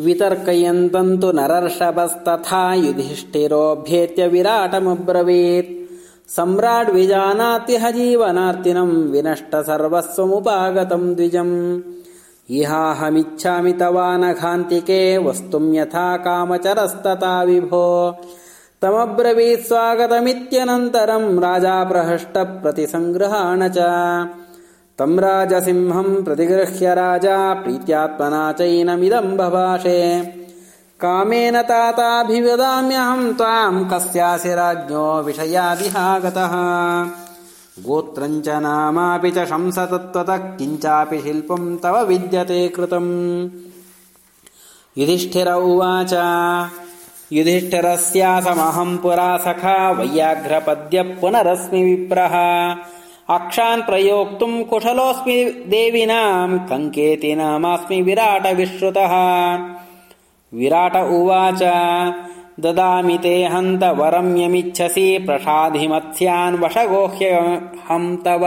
वितर्कयन्तन्तु नरर्षभस्तथा युधिष्ठिरोऽभ्येत्य विराटमब्रवीत्। सम्राड्विजानात्यह जीवनार्तिनम् विनष्ट सर्वस्वमुपागतम् द्विजम्। इहाहमिच्छामि तवानघान्तिके वस्तुम् यथा कामचरस्तथा विभो। तमब्रवीत् स्वागतमित्यनन्तरम् राजा प्रहष्ट प्रतिसङ्ग्रहाण च तम् राजसिंहम् प्रतिगृह्य राजा प्रीत्यात्मना चैनमिदम् बभाषे। कामेन ताताभिवदाम्यहम् त्वाम् कस्यासि राज्ञो विषयादिहागतः। गोत्रम् च नामापि च शंसतत्त्वतः किञ्चापि शिल्पम् तव विद्यते कृतम्। युधिष्ठिर उवाच युधिष्ठिरस्यासमहम् पुरा सखा वैयाघ्रपद्य पुनरस्मि विप्रः अक्षान् प्रयोक्तुम् कुशलोऽस्मि देविनाम् कङ्केति नामास्मि विराटविश्रुतः। विराट उवाच ददामि ते हन्त वरम् यमिच्छसि प्रसाधिमत्स्यान् वशगोह्यहम् तव।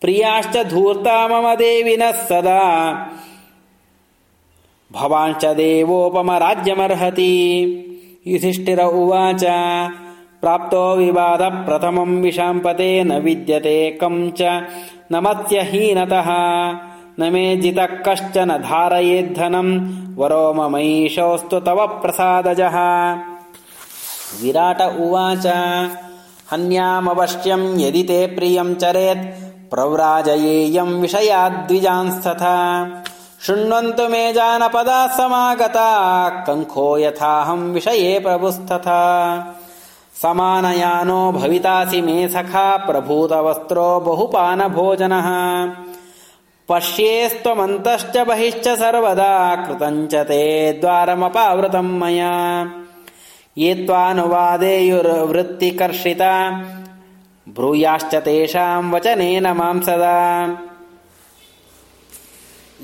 प्रियाश्च धूर्ता मम देविनः सदा। भवांश्च देवोपमराज्यमर्हति। युधिष्ठिर उवाच प्राप्तो विवादः विशाम्पते न विद्यते कम् च न मत्स्यहीनतः न मे जितः कश्चन धारयेद्धनम्। वरो ममैषोऽस्तु तव प्रसादजः। विराट उवाच हन्यामवश्यम् यदि ते प्रियम् चरेत् प्रव्राजयेयम् विषयाद्विजांस्तथा। शृण्वन्तु मे जानपदाः समागता कङ्खो यथाहम् विषये प्रभुस्तथा समानयानो भवितासि मे सखा प्रभूतवस्त्रो बहुपानभोजनः। पश्येस्त्वमन्तश्च बहिश्च सर्वदा कृतम् च ते द्वारमपावृतम् मया। ये त्वानुवादेयुर्वृत्तिकर्षिता। ब्रूयाश्च तेषाम् वचनेन माम् सदा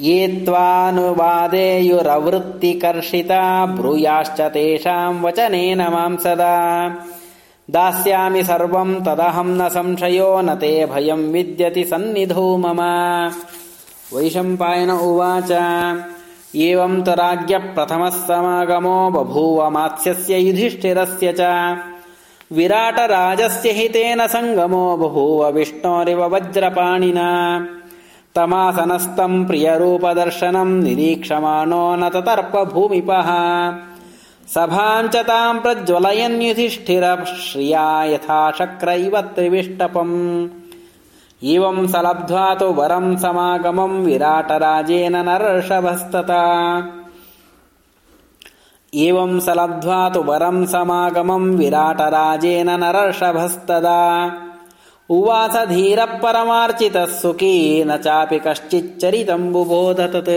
ये त्वानुवादेयुरवृत्तिकर्षिता ब्रूयाश्च तेषाम् वचनेन माम् सदा। दास्यामि सर्वम् तदहम् न संशयो न ते भयम् विद्यति सन्निधौ मम। वैशम्पायन उवाच एवम् तु राज्ञः प्रथमः समागमो बभूव मात्स्यस्य युधिष्ठिरस्य च। विराटराजस्य हितेन सङ्गमो बभूव विष्णोरिव वज्रपाणिना तमासनस्तम् प्रियरूपदर्शनम् निरीक्षमाणो न ततर्पभूमिपः सभाम् च ताम् युधिष्ठिरः श्रिया यथा शक्र इव त्रिविष्टपम्। एवम् सलब्ध्वा तु वरम् समागमम् विराटराजेन नरर्षभस्तता। एवम् सलब्ध्वा तु वरम् समागमम् विराटराजेन नरर्षभस्तदा उवास धीरः परमार्चितः सुखी न चापि कश्चिच्चरितम् बुबोध तत्